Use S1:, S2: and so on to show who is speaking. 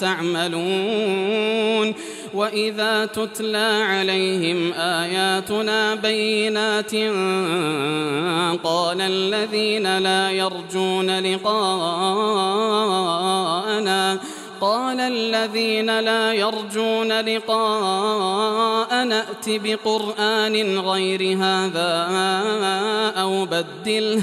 S1: تعملون وإذا تتلى عليهم آياتنا بينات قال الذين لا يرجون لقاءنا قال الذين لا يرجون لقاء نأت بقرآن غير هذا أو بدله